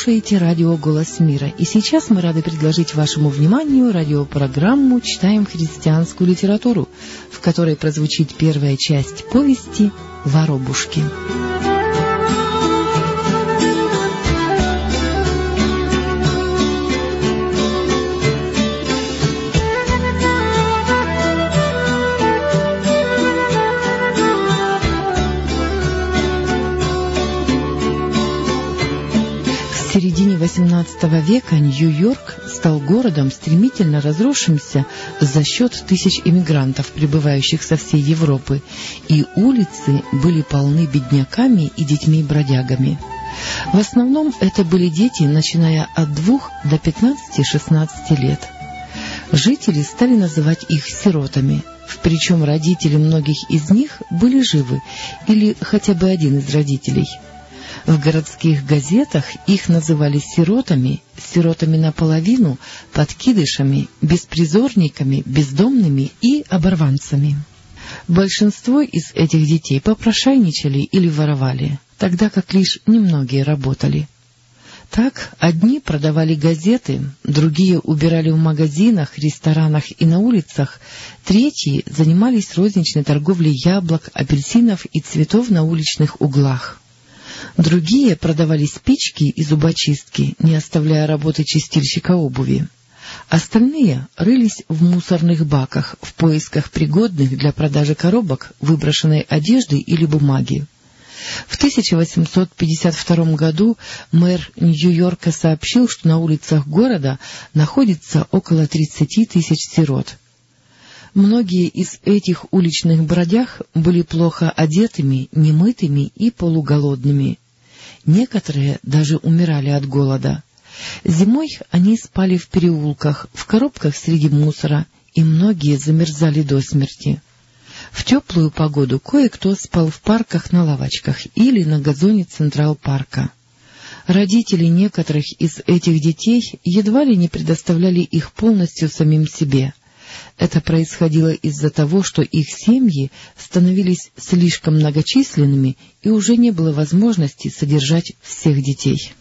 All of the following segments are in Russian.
слушаете радио «Голос мира», и сейчас мы рады предложить вашему вниманию радиопрограмму «Читаем христианскую литературу», в которой прозвучит первая часть повести «Воробушки». В XVIII века Нью-Йорк стал городом, стремительно разросшимся за счет тысяч иммигрантов, прибывающих со всей Европы, и улицы были полны бедняками и детьми-бродягами. В основном это были дети, начиная от двух до 15-16 лет. Жители стали называть их сиротами, причем родители многих из них были живы, или хотя бы один из родителей – в городских газетах их называли сиротами, сиротами наполовину, подкидышами, беспризорниками, бездомными и оборванцами. Большинство из этих детей попрошайничали или воровали, тогда как лишь немногие работали. Так одни продавали газеты, другие убирали в магазинах, ресторанах и на улицах, третьи занимались розничной торговлей яблок, апельсинов и цветов на уличных углах. Другие продавали спички и зубочистки, не оставляя работы чистильщика обуви. Остальные рылись в мусорных баках в поисках пригодных для продажи коробок выброшенной одежды или бумаги. В 1852 году мэр Нью-Йорка сообщил, что на улицах города находится около 30 тысяч сирот. Многие из этих уличных бродяг были плохо одетыми, немытыми и полуголодными. Некоторые даже умирали от голода. Зимой они спали в переулках, в коробках среди мусора, и многие замерзали до смерти. В теплую погоду кое-кто спал в парках на лавочках или на газоне Централ-парка. Родители некоторых из этих детей едва ли не предоставляли их полностью самим себе — это происходило из-за того, что их семьи становились слишком многочисленными и уже не было возможности содержать всех детей.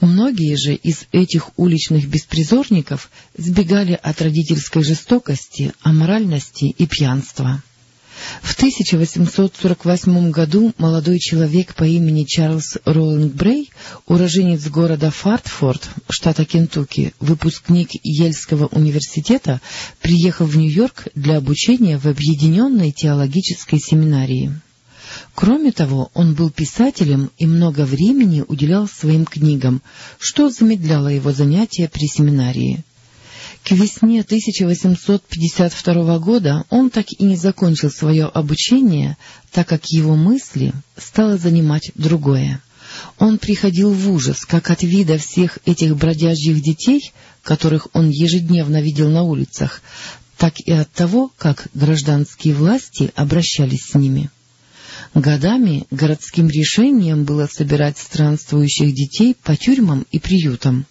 Многие же из этих уличных беспризорников сбегали от родительской жестокости, аморальности и пьянства. В 1848 году молодой человек по имени Чарльз Роулинг Брей, уроженец города Фартфорд, штата Кентукки, выпускник Ельского университета, приехал в Нью-Йорк для обучения в Объединенной теологической семинарии. Кроме того, он был писателем и много времени уделял своим книгам, что замедляло его занятия при семинарии. К весне 1852 года он так и не закончил свое обучение, так как его мысли стало занимать другое. Он приходил в ужас как от вида всех этих бродяжьих детей, которых он ежедневно видел на улицах, так и от того, как гражданские власти обращались с ними. Годами городским решением было собирать странствующих детей по тюрьмам и приютам.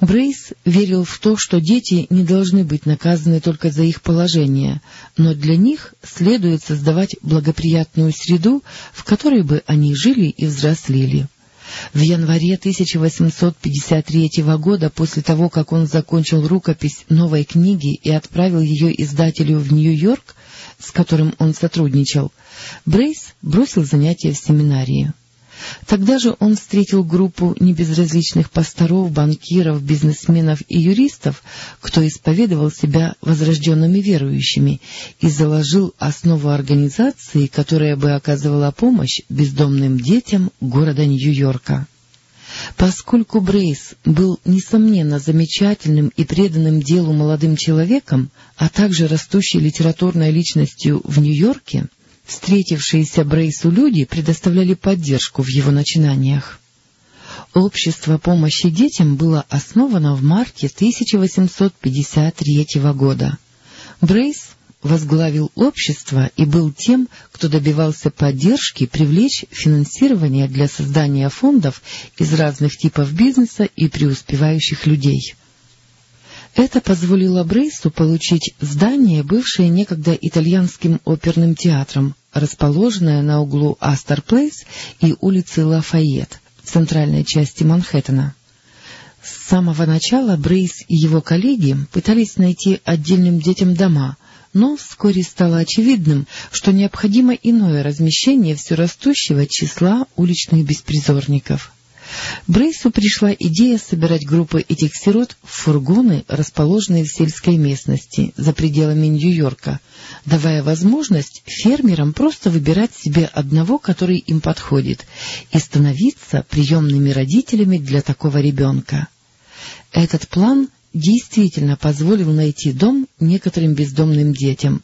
Брейс верил в то, что дети не должны быть наказаны только за их положение, но для них следует создавать благоприятную среду, в которой бы они жили и взрослели. В январе 1853 года, после того, как он закончил рукопись новой книги и отправил ее издателю в Нью-Йорк, с которым он сотрудничал, Брейс бросил занятия в семинарии. Тогда же он встретил группу небезразличных пасторов, банкиров, бизнесменов и юристов, кто исповедовал себя возрожденными верующими, и заложил основу организации, которая бы оказывала помощь бездомным детям города Нью-Йорка. Поскольку Брейс был, несомненно, замечательным и преданным делу молодым человеком, а также растущей литературной личностью в Нью-Йорке, Встретившиеся Брейсу люди предоставляли поддержку в его начинаниях. Общество помощи детям было основано в марте 1853 года. Брейс возглавил общество и был тем, кто добивался поддержки привлечь финансирование для создания фондов из разных типов бизнеса и преуспевающих людей. Это позволило Брейсу получить здание, бывшее некогда итальянским оперным театром, расположенное на углу Астер Плейс и улицы Лафайет, в центральной части Манхэттена. С самого начала Брейс и его коллеги пытались найти отдельным детям дома, но вскоре стало очевидным, что необходимо иное размещение все растущего числа уличных беспризорников. Брейсу пришла идея собирать группы этих сирот в фургоны, расположенные в сельской местности, за пределами Нью-Йорка, давая возможность фермерам просто выбирать себе одного, который им подходит, и становиться приемными родителями для такого ребенка. Этот план действительно позволил найти дом некоторым бездомным детям,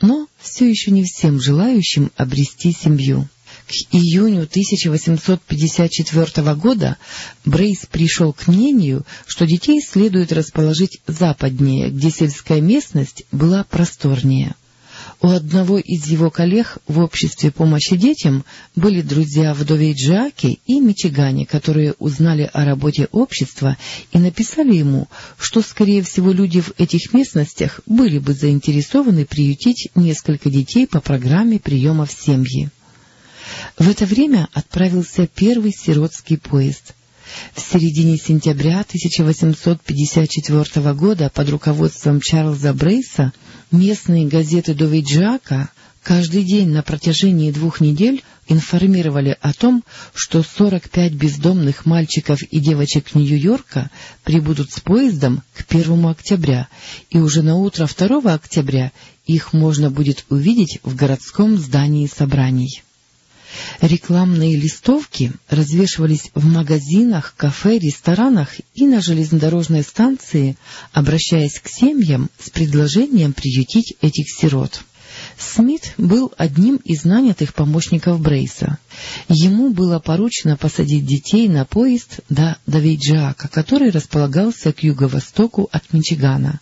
но все еще не всем желающим обрести семью. К июню 1854 года Брейс пришел к мнению, что детей следует расположить западнее, где сельская местность была просторнее. У одного из его коллег в обществе помощи детям были друзья в Довейджаке и Мичигане, которые узнали о работе общества и написали ему, что, скорее всего, люди в этих местностях были бы заинтересованы приютить несколько детей по программе приема в семьи. В это время отправился первый сиротский поезд. В середине сентября 1854 года под руководством Чарльза Брейса местные газеты Довиджака каждый день на протяжении двух недель информировали о том, что 45 бездомных мальчиков и девочек Нью-Йорка прибудут с поездом к 1 октября, и уже на утро 2 октября их можно будет увидеть в городском здании собраний. Рекламные листовки развешивались в магазинах, кафе, ресторанах и на железнодорожной станции, обращаясь к семьям с предложением приютить этих сирот. Смит был одним из нанятых помощников Брейса. Ему было поручено посадить детей на поезд до Давиджиака, который располагался к юго-востоку от Мичигана.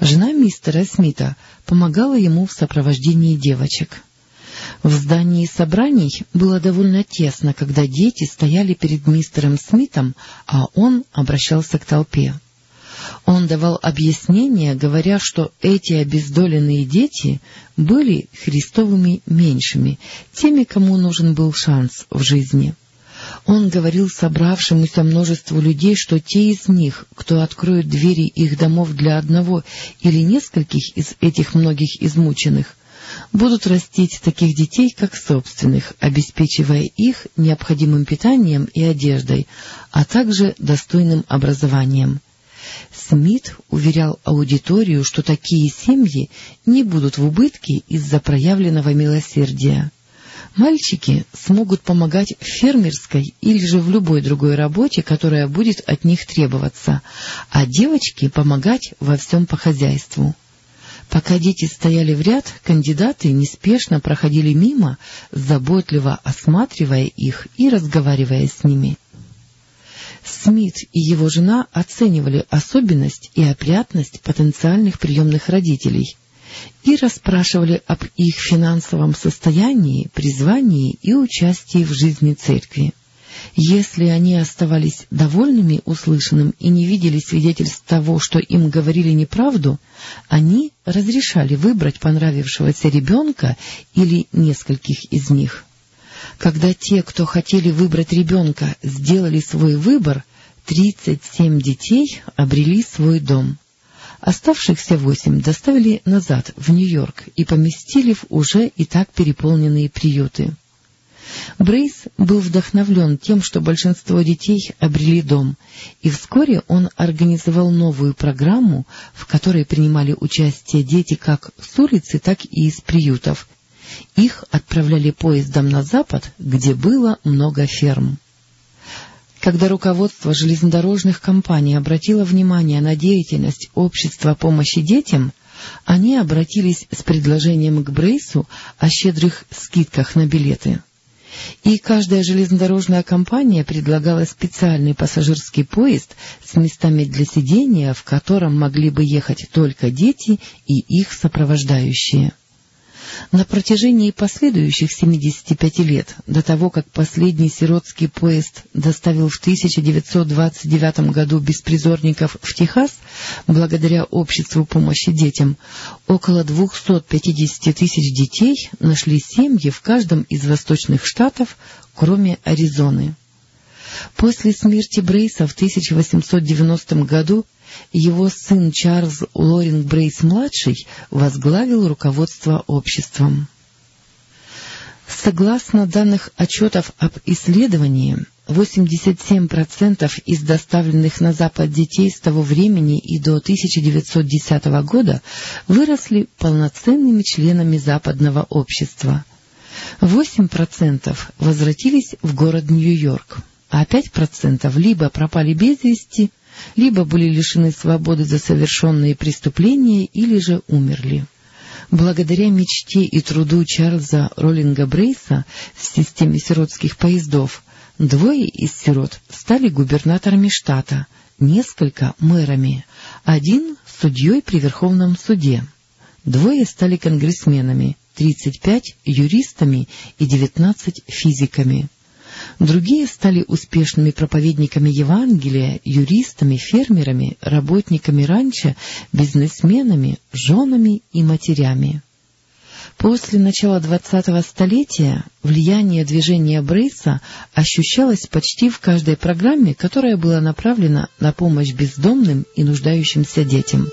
Жена мистера Смита помогала ему в сопровождении девочек. В здании собраний было довольно тесно, когда дети стояли перед мистером Смитом, а он обращался к толпе. Он давал объяснения, говоря, что эти обездоленные дети были христовыми меньшими, теми, кому нужен был шанс в жизни. Он говорил собравшемуся множеству людей, что те из них, кто откроет двери их домов для одного или нескольких из этих многих измученных, будут растить таких детей, как собственных, обеспечивая их необходимым питанием и одеждой, а также достойным образованием. Смит уверял аудиторию, что такие семьи не будут в убытке из-за проявленного милосердия. Мальчики смогут помогать в фермерской или же в любой другой работе, которая будет от них требоваться, а девочки помогать во всем по хозяйству. Пока дети стояли в ряд, кандидаты неспешно проходили мимо, заботливо осматривая их и разговаривая с ними. Смит и его жена оценивали особенность и опрятность потенциальных приемных родителей и расспрашивали об их финансовом состоянии, призвании и участии в жизни церкви. Если они оставались довольными услышанным и не видели свидетельств того, что им говорили неправду, они разрешали выбрать понравившегося ребенка или нескольких из них. Когда те, кто хотели выбрать ребенка, сделали свой выбор, 37 детей обрели свой дом. Оставшихся восемь доставили назад, в Нью-Йорк, и поместили в уже и так переполненные приюты. Брейс был вдохновлен тем, что большинство детей обрели дом, и вскоре он организовал новую программу, в которой принимали участие дети как с улицы, так и из приютов. Их отправляли поездом на запад, где было много ферм. Когда руководство железнодорожных компаний обратило внимание на деятельность общества помощи детям, они обратились с предложением к Брейсу о щедрых скидках на билеты и каждая железнодорожная компания предлагала специальный пассажирский поезд с местами для сидения, в котором могли бы ехать только дети и их сопровождающие. На протяжении последующих 75 лет, до того, как последний сиротский поезд доставил в 1929 году беспризорников в Техас, благодаря обществу помощи детям, около 250 тысяч детей нашли семьи в каждом из восточных штатов, кроме Аризоны. После смерти Брейса в 1890 году его сын Чарльз Лоринг Брейс-младший возглавил руководство обществом. Согласно данных отчетов об исследовании, 87% из доставленных на Запад детей с того времени и до 1910 года выросли полноценными членами западного общества. 8% возвратились в город Нью-Йорк, а 5% либо пропали без вести, либо были лишены свободы за совершенные преступления или же умерли. Благодаря мечте и труду Чарльза Роллинга Брейса в системе сиротских поездов двое из сирот стали губернаторами штата, несколько — мэрами, один — судьей при Верховном суде. Двое стали конгрессменами, 35 — юристами и 19 — физиками. Другие стали успешными проповедниками Евангелия, юристами, фермерами, работниками ранчо, бизнесменами, женами и матерями. После начала двадцатого столетия влияние движения Брейса ощущалось почти в каждой программе, которая была направлена на помощь бездомным и нуждающимся детям.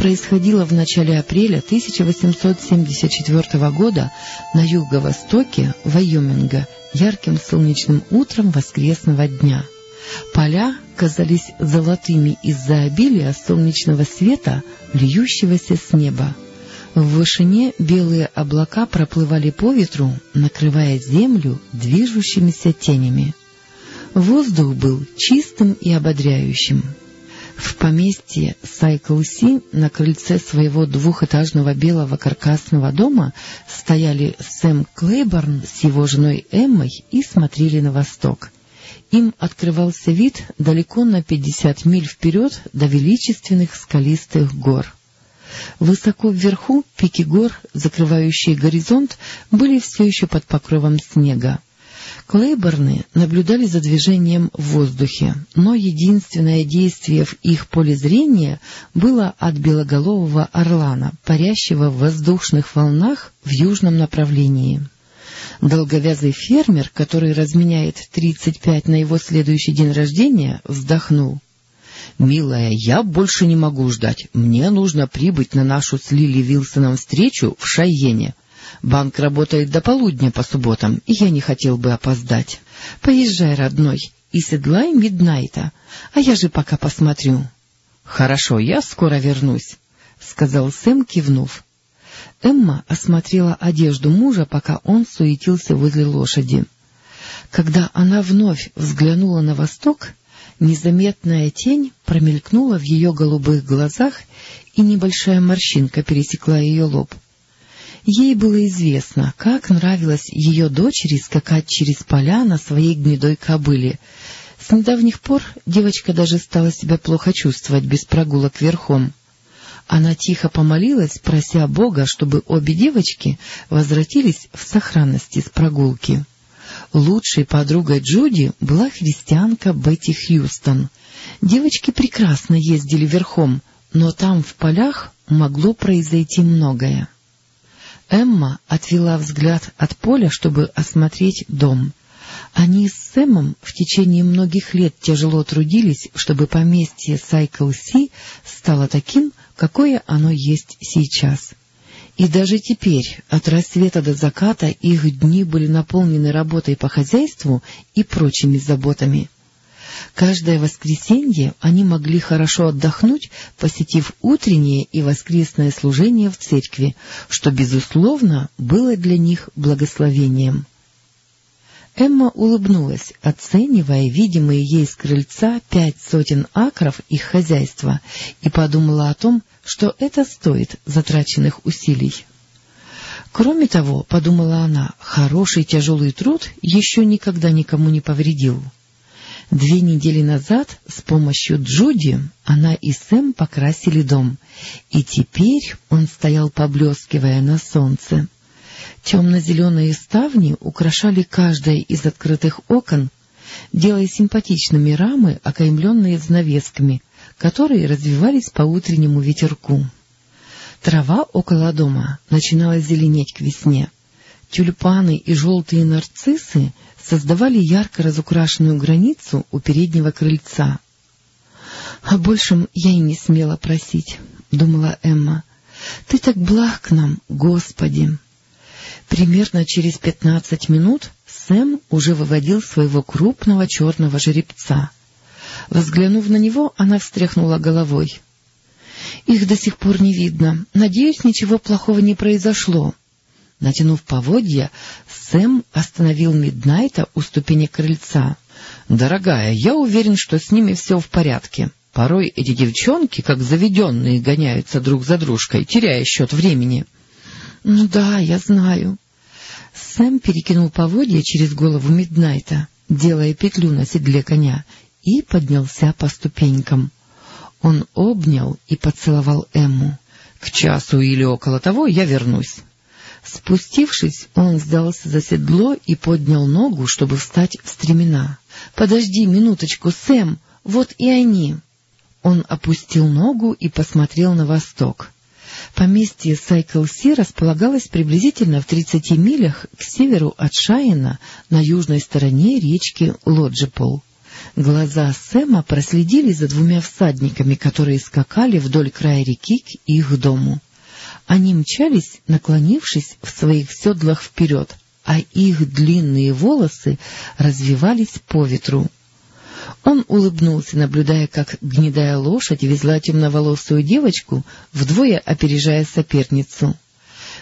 Происходило в начале апреля 1874 года на юго-востоке Вайоминга ярким солнечным утром воскресного дня. Поля казались золотыми из-за обилия солнечного света, льющегося с неба. В вышине белые облака проплывали по ветру, накрывая землю движущимися тенями. Воздух был чистым и ободряющим. В поместье Сайклси на крыльце своего двухэтажного белого каркасного дома стояли Сэм Клейборн с его женой Эммой и смотрели на восток. Им открывался вид далеко на пятьдесят миль вперед до величественных скалистых гор. Высоко вверху пики гор, закрывающие горизонт, были все еще под покровом снега. Клейборны наблюдали за движением в воздухе, но единственное действие в их поле зрения было от белоголового орлана, парящего в воздушных волнах в южном направлении. Долговязый фермер, который разменяет тридцать пять на его следующий день рождения, вздохнул. — Милая, я больше не могу ждать. Мне нужно прибыть на нашу с Лили Вилсоном встречу в Шайене. Банк работает до полудня по субботам, и я не хотел бы опоздать. Поезжай, родной, и седлай Миднайта, а я же пока посмотрю. — Хорошо, я скоро вернусь, — сказал Сэм, кивнув. Эмма осмотрела одежду мужа, пока он суетился возле лошади. Когда она вновь взглянула на восток, незаметная тень промелькнула в ее голубых глазах, и небольшая морщинка пересекла ее лоб. Ей было известно, как нравилось ее дочери скакать через поля на своей гнедой кобыле. С недавних пор девочка даже стала себя плохо чувствовать без прогулок верхом. Она тихо помолилась, прося Бога, чтобы обе девочки возвратились в сохранности с прогулки. Лучшей подругой Джуди была христианка Бетти Хьюстон. Девочки прекрасно ездили верхом, но там, в полях, могло произойти многое. Эмма отвела взгляд от поля, чтобы осмотреть дом. Они с Сэмом в течение многих лет тяжело трудились, чтобы поместье Сайкл-Си стало таким, какое оно есть сейчас. И даже теперь, от рассвета до заката, их дни были наполнены работой по хозяйству и прочими заботами. Каждое воскресенье они могли хорошо отдохнуть, посетив утреннее и воскресное служение в церкви, что, безусловно, было для них благословением. Эмма улыбнулась, оценивая видимые ей с крыльца пять сотен акров их хозяйства, и подумала о том, что это стоит затраченных усилий. Кроме того, подумала она, хороший тяжелый труд еще никогда никому не повредил. Две недели назад с помощью Джуди она и Сэм покрасили дом, и теперь он стоял, поблескивая на солнце. Темно-зеленые ставни украшали каждое из открытых окон, делая симпатичными рамы, окаймленные занавесками, которые развивались по утреннему ветерку. Трава около дома начинала зеленеть к весне. Тюльпаны и желтые нарциссы создавали ярко разукрашенную границу у переднего крыльца. — О большем я и не смела просить, — думала Эмма. — Ты так благ к нам, Господи! Примерно через пятнадцать минут Сэм уже выводил своего крупного черного жеребца. Взглянув на него, она встряхнула головой. — Их до сих пор не видно. Надеюсь, ничего плохого не произошло. Натянув поводья, Сэм остановил Миднайта у ступени крыльца. — Дорогая, я уверен, что с ними все в порядке. Порой эти девчонки, как заведенные, гоняются друг за дружкой, теряя счет времени. — Ну да, я знаю. Сэм перекинул поводья через голову Миднайта, делая петлю на седле коня, и поднялся по ступенькам. Он обнял и поцеловал Эмму. — К часу или около того я вернусь. Спустившись, он сдался за седло и поднял ногу, чтобы встать в стремена. — Подожди минуточку, Сэм, вот и они. Он опустил ногу и посмотрел на восток. Поместье Сайкл-Си располагалось приблизительно в тридцати милях к северу от Шайена на южной стороне речки Лоджипол. Глаза Сэма проследили за двумя всадниками, которые скакали вдоль края реки к их дому. Они мчались, наклонившись в своих седлах вперед, а их длинные волосы развивались по ветру. Он улыбнулся, наблюдая, как гнедая лошадь везла темноволосую девочку, вдвое опережая соперницу.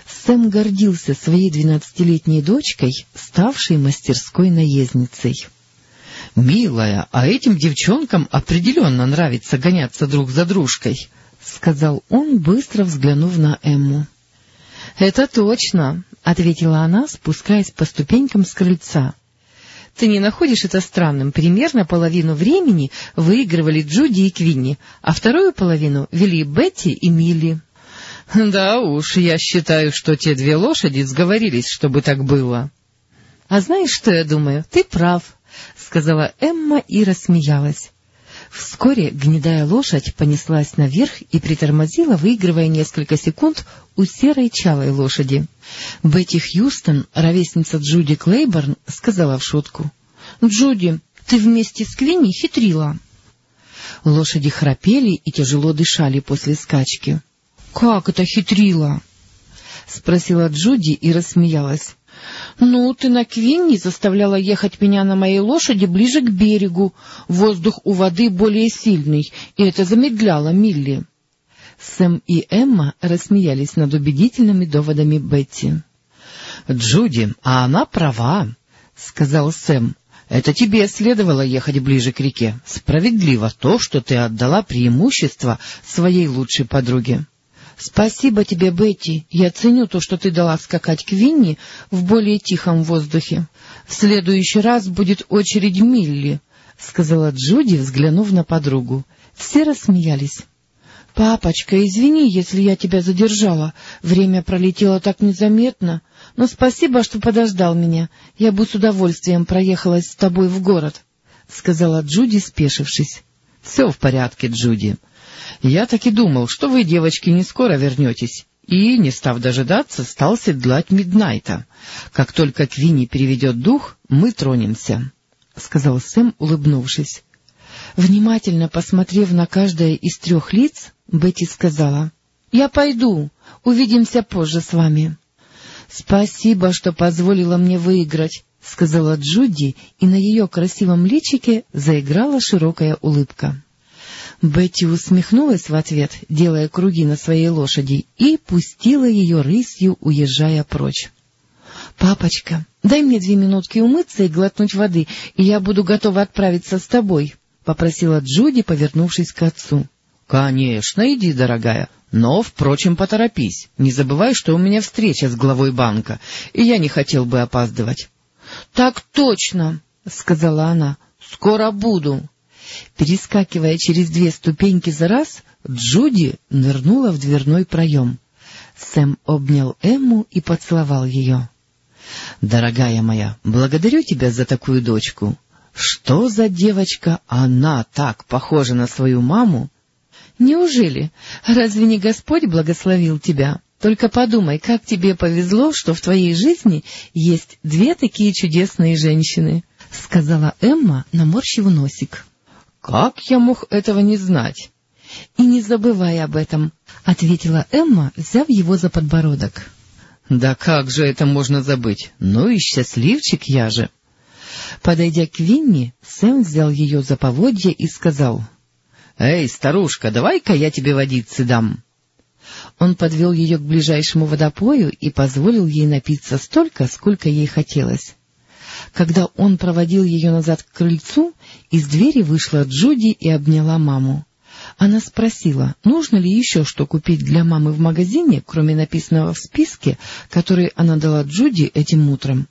Сэм гордился своей двенадцатилетней дочкой, ставшей мастерской наездницей. — Милая, а этим девчонкам определенно нравится гоняться друг за дружкой, — сказал он, быстро взглянув на Эмму. — Это точно, — ответила она, спускаясь по ступенькам с крыльца. — Ты не находишь это странным? Примерно половину времени выигрывали Джуди и Квинни, а вторую половину вели Бетти и Милли. — Да уж, я считаю, что те две лошади сговорились, чтобы так было. — А знаешь, что я думаю? Ты прав, — сказала Эмма и рассмеялась. Вскоре гнедая лошадь понеслась наверх и притормозила, выигрывая несколько секунд у серой чалой лошади. Бетти Хьюстон, ровесница Джуди Клейборн, сказала в шутку. — Джуди, ты вместе с Квинни хитрила. Лошади храпели и тяжело дышали после скачки. — Как это хитрила? — спросила Джуди и рассмеялась. — Ну, ты на Квинни заставляла ехать меня на моей лошади ближе к берегу. Воздух у воды более сильный, и это замедляло Милли. Сэм и Эмма рассмеялись над убедительными доводами Бетти. — Джуди, а она права, — сказал Сэм. — Это тебе следовало ехать ближе к реке. Справедливо то, что ты отдала преимущество своей лучшей подруге. — Спасибо тебе, Бетти. Я ценю то, что ты дала скакать к Винни в более тихом воздухе. В следующий раз будет очередь Милли, — сказала Джуди, взглянув на подругу. Все рассмеялись. — Папочка, извини, если я тебя задержала. Время пролетело так незаметно. Но спасибо, что подождал меня. Я бы с удовольствием проехалась с тобой в город, — сказала Джуди, спешившись. — Все в порядке, Джуди. Я так и думал, что вы, девочки, не скоро вернетесь, и, не став дожидаться, стал седлать Миднайта. Как только Квинни переведет дух, мы тронемся, — сказал Сэм, улыбнувшись. Внимательно посмотрев на каждое из трех лиц, Бетти сказала, — Я пойду, увидимся позже с вами. — Спасибо, что позволила мне выиграть, — сказала Джуди, и на ее красивом личике заиграла широкая улыбка. Бетти усмехнулась в ответ, делая круги на своей лошади, и пустила ее рысью, уезжая прочь. — Папочка, дай мне две минутки умыться и глотнуть воды, и я буду готова отправиться с тобой, — попросила Джуди, повернувшись к отцу. — Конечно, иди, дорогая, но, впрочем, поторопись. Не забывай, что у меня встреча с главой банка, и я не хотел бы опаздывать. — Так точно, — сказала она, — скоро буду. Перескакивая через две ступеньки за раз, Джуди нырнула в дверной проем. Сэм обнял Эмму и поцеловал ее. — Дорогая моя, благодарю тебя за такую дочку. Что за девочка? Она так похожа на свою маму. Неужели? Разве не Господь благословил тебя? Только подумай, как тебе повезло, что в твоей жизни есть две такие чудесные женщины, — сказала Эмма, наморщив носик. — Как я мог этого не знать? — И не забывай об этом, — ответила Эмма, взяв его за подбородок. — Да как же это можно забыть? Ну и счастливчик я же! Подойдя к Винни, Сэм взял ее за поводья и сказал, — Эй, старушка, давай-ка я тебе водицы дам. Он подвел ее к ближайшему водопою и позволил ей напиться столько, сколько ей хотелось. Когда он проводил ее назад к крыльцу, из двери вышла Джуди и обняла маму. Она спросила, нужно ли еще что купить для мамы в магазине, кроме написанного в списке, который она дала Джуди этим утром.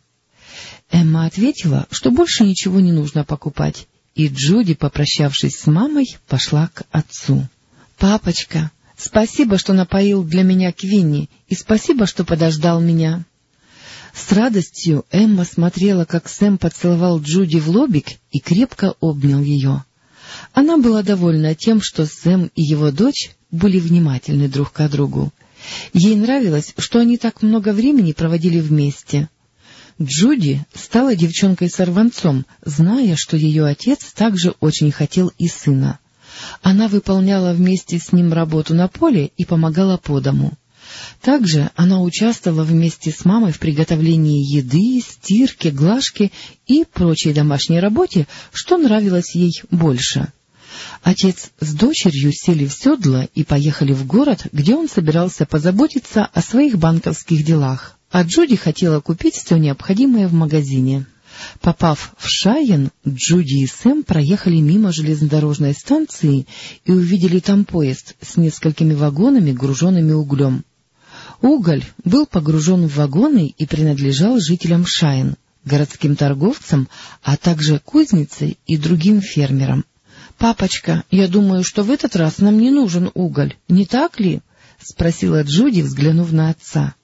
Эмма ответила, что больше ничего не нужно покупать, и Джуди, попрощавшись с мамой, пошла к отцу. — Папочка, спасибо, что напоил для меня Квинни, и спасибо, что подождал меня. С радостью Эмма смотрела, как Сэм поцеловал Джуди в лобик и крепко обнял ее. Она была довольна тем, что Сэм и его дочь были внимательны друг к другу. Ей нравилось, что они так много времени проводили вместе. Джуди стала девчонкой-сорванцом, зная, что ее отец также очень хотел и сына. Она выполняла вместе с ним работу на поле и помогала по дому. Также она участвовала вместе с мамой в приготовлении еды, стирке, глажке и прочей домашней работе, что нравилось ей больше. Отец с дочерью сели в седло и поехали в город, где он собирался позаботиться о своих банковских делах а Джуди хотела купить все необходимое в магазине. Попав в Шайен, Джуди и Сэм проехали мимо железнодорожной станции и увидели там поезд с несколькими вагонами, груженными углем. Уголь был погружен в вагоны и принадлежал жителям Шайен, городским торговцам, а также кузнице и другим фермерам. — Папочка, я думаю, что в этот раз нам не нужен уголь, не так ли? — спросила Джуди, взглянув на отца.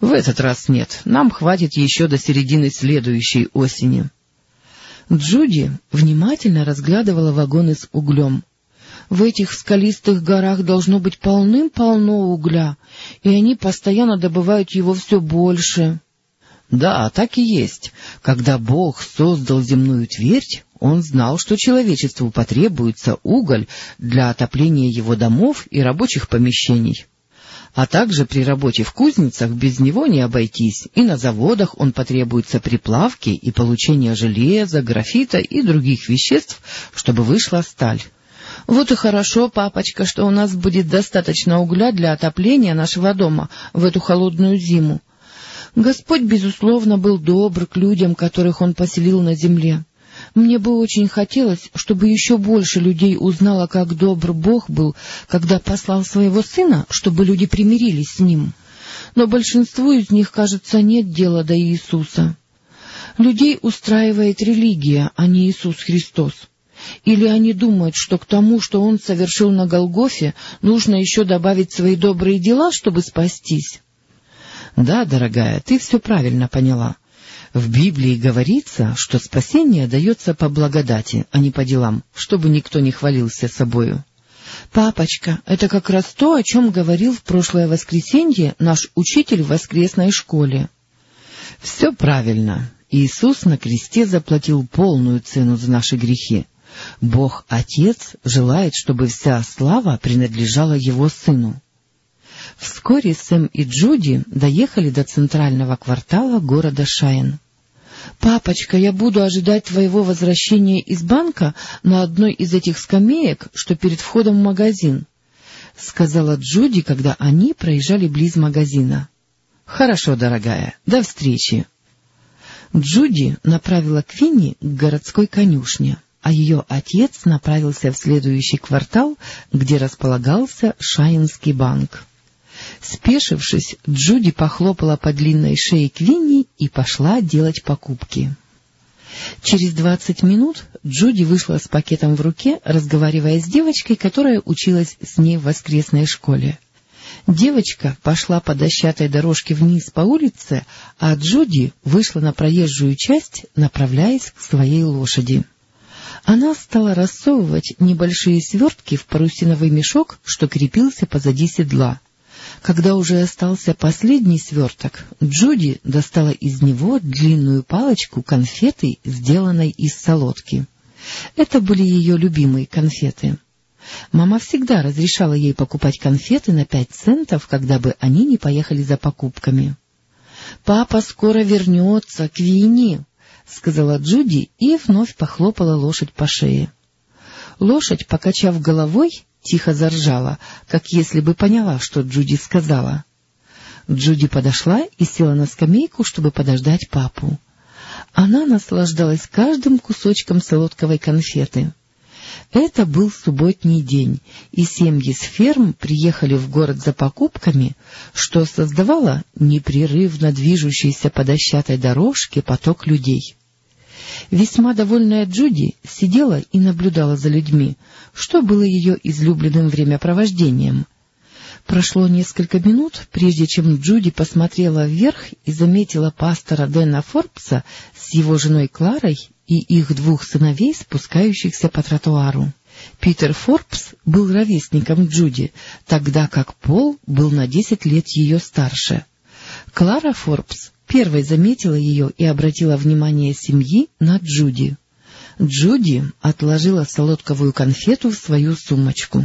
В этот раз нет, нам хватит еще до середины следующей осени. Джуди внимательно разглядывала вагоны с углем. В этих скалистых горах должно быть полным-полно угля, и они постоянно добывают его все больше. Да, так и есть. Когда Бог создал земную твердь, он знал, что человечеству потребуется уголь для отопления его домов и рабочих помещений а также при работе в кузницах без него не обойтись, и на заводах он потребуется при плавке и получении железа, графита и других веществ, чтобы вышла сталь. Вот и хорошо, папочка, что у нас будет достаточно угля для отопления нашего дома в эту холодную зиму. Господь, безусловно, был добр к людям, которых Он поселил на земле. Мне бы очень хотелось, чтобы еще больше людей узнало, как добр Бог был, когда послал своего сына, чтобы люди примирились с ним. Но большинству из них, кажется, нет дела до Иисуса. Людей устраивает религия, а не Иисус Христос. Или они думают, что к тому, что он совершил на Голгофе, нужно еще добавить свои добрые дела, чтобы спастись? Да, дорогая, ты все правильно поняла. В Библии говорится, что спасение дается по благодати, а не по делам, чтобы никто не хвалился собою. «Папочка, это как раз то, о чем говорил в прошлое воскресенье наш учитель в воскресной школе». «Все правильно. Иисус на кресте заплатил полную цену за наши грехи. Бог Отец желает, чтобы вся слава принадлежала Его Сыну». Вскоре Сэм и Джуди доехали до центрального квартала города Шайн. «Папочка, я буду ожидать твоего возвращения из банка на одной из этих скамеек, что перед входом в магазин», — сказала Джуди, когда они проезжали близ магазина. «Хорошо, дорогая, до встречи». Джуди направила Квинни к городской конюшне, а ее отец направился в следующий квартал, где располагался Шайнский банк. Спешившись, Джуди похлопала по длинной шее Квинни и пошла делать покупки. Через двадцать минут Джуди вышла с пакетом в руке, разговаривая с девочкой, которая училась с ней в воскресной школе. Девочка пошла по дощатой дорожке вниз по улице, а Джуди вышла на проезжую часть, направляясь к своей лошади. Она стала рассовывать небольшие свертки в парусиновый мешок, что крепился позади седла. Когда уже остался последний сверток, Джуди достала из него длинную палочку конфеты, сделанной из солодки. Это были ее любимые конфеты. Мама всегда разрешала ей покупать конфеты на пять центов, когда бы они не поехали за покупками. — Папа скоро вернется, Квинни, — сказала Джуди и вновь похлопала лошадь по шее. Лошадь, покачав головой, тихо заржала, как если бы поняла, что Джуди сказала. Джуди подошла и села на скамейку, чтобы подождать папу. Она наслаждалась каждым кусочком солодковой конфеты. Это был субботний день, и семьи с ферм приехали в город за покупками, что создавало непрерывно движущийся по дощатой дорожке поток людей. Весьма довольная Джуди сидела и наблюдала за людьми, что было ее излюбленным времяпровождением. Прошло несколько минут, прежде чем Джуди посмотрела вверх и заметила пастора Дэна Форбса с его женой Кларой и их двух сыновей, спускающихся по тротуару. Питер Форбс был ровесником Джуди, тогда как Пол был на десять лет ее старше. Клара Форбс первой заметила ее и обратила внимание семьи на Джуди. Джуди отложила солодковую конфету в свою сумочку.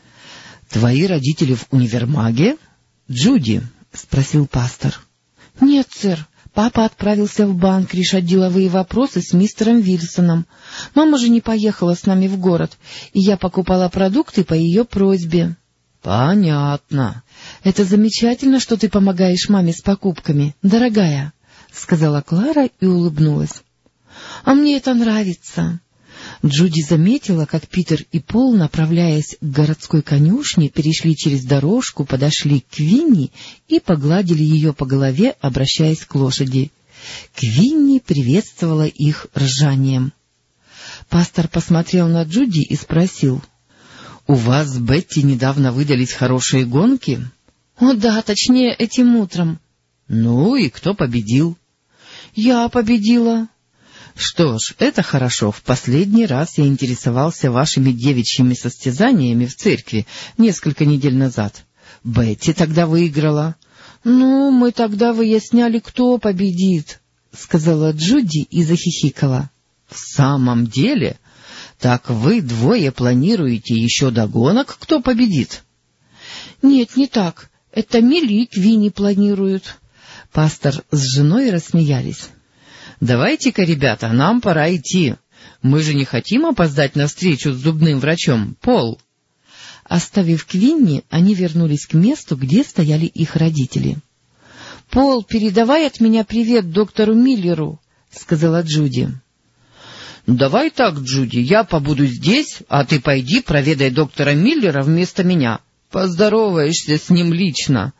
— Твои родители в универмаге? — Джуди, — спросил пастор. — Нет, сэр. Папа отправился в банк решать деловые вопросы с мистером Вильсоном. Мама же не поехала с нами в город, и я покупала продукты по ее просьбе. — Понятно. — Это замечательно, что ты помогаешь маме с покупками, дорогая, — сказала Клара и улыбнулась. — А мне это нравится. Джуди заметила, как Питер и Пол, направляясь к городской конюшне, перешли через дорожку, подошли к Винни и погладили ее по голове, обращаясь к лошади. Квинни приветствовала их ржанием. Пастор посмотрел на Джуди и спросил. — У вас с Бетти недавно выдались хорошие гонки? — О да, точнее, этим утром. — Ну и кто победил? — Я победила. Что ж, это хорошо. В последний раз я интересовался вашими девичьими состязаниями в церкви несколько недель назад. Бетти тогда выиграла. — Ну, мы тогда выясняли, кто победит, — сказала Джуди и захихикала. — В самом деле? Так вы двое планируете еще до гонок, кто победит? — Нет, не так. Это Милли и Квинни планируют. Пастор с женой рассмеялись. — Давайте-ка, ребята, нам пора идти. Мы же не хотим опоздать на встречу с зубным врачом, Пол. Оставив Квинни, они вернулись к месту, где стояли их родители. — Пол, передавай от меня привет доктору Миллеру, — сказала Джуди. — Давай так, Джуди, я побуду здесь, а ты пойди проведай доктора Миллера вместо меня. Поздороваешься с ним лично.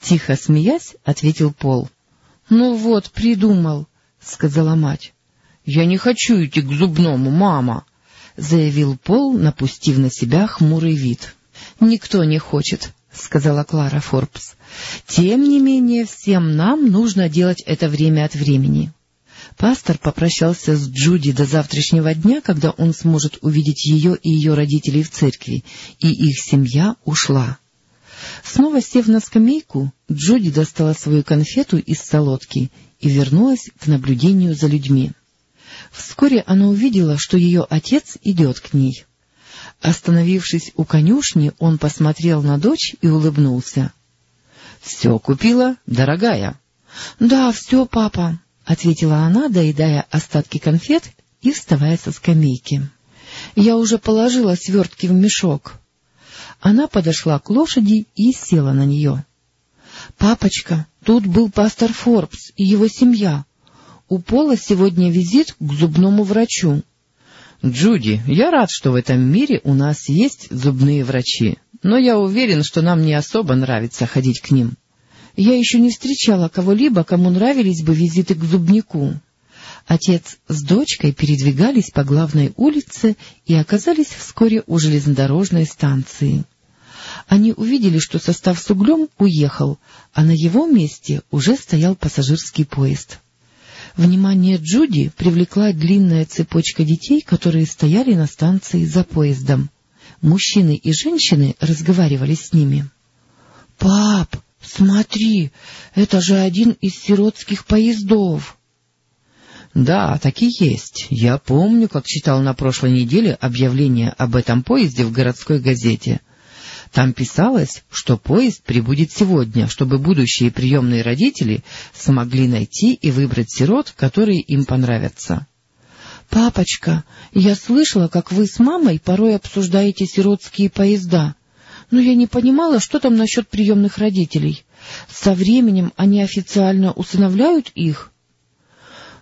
Тихо смеясь, ответил Пол. — Ну вот, придумал. — сказала мать. — Я не хочу идти к зубному, мама, — заявил Пол, напустив на себя хмурый вид. — Никто не хочет, — сказала Клара Форбс. — Тем не менее, всем нам нужно делать это время от времени. Пастор попрощался с Джуди до завтрашнего дня, когда он сможет увидеть ее и ее родителей в церкви, и их семья ушла. Снова сев на скамейку, Джуди достала свою конфету из солодки и вернулась к наблюдению за людьми. Вскоре она увидела, что ее отец идет к ней. Остановившись у конюшни, он посмотрел на дочь и улыбнулся. — Все купила, дорогая? — Да, все, папа, — ответила она, доедая остатки конфет и вставая со скамейки. — Я уже положила свертки в мешок. Она подошла к лошади и села на нее. — Папочка, тут был пастор Форбс и его семья. У Пола сегодня визит к зубному врачу. — Джуди, я рад, что в этом мире у нас есть зубные врачи, но я уверен, что нам не особо нравится ходить к ним. Я еще не встречала кого-либо, кому нравились бы визиты к зубнику. Отец с дочкой передвигались по главной улице и оказались вскоре у железнодорожной станции. Они увидели, что состав с углем уехал, а на его месте уже стоял пассажирский поезд. Внимание Джуди привлекла длинная цепочка детей, которые стояли на станции за поездом. Мужчины и женщины разговаривали с ними. — Пап, смотри, это же один из сиротских поездов. — Да, так и есть. Я помню, как читал на прошлой неделе объявление об этом поезде в городской газете — там писалось, что поезд прибудет сегодня, чтобы будущие приемные родители смогли найти и выбрать сирот, которые им понравятся. — Папочка, я слышала, как вы с мамой порой обсуждаете сиротские поезда, но я не понимала, что там насчет приемных родителей. Со временем они официально усыновляют их?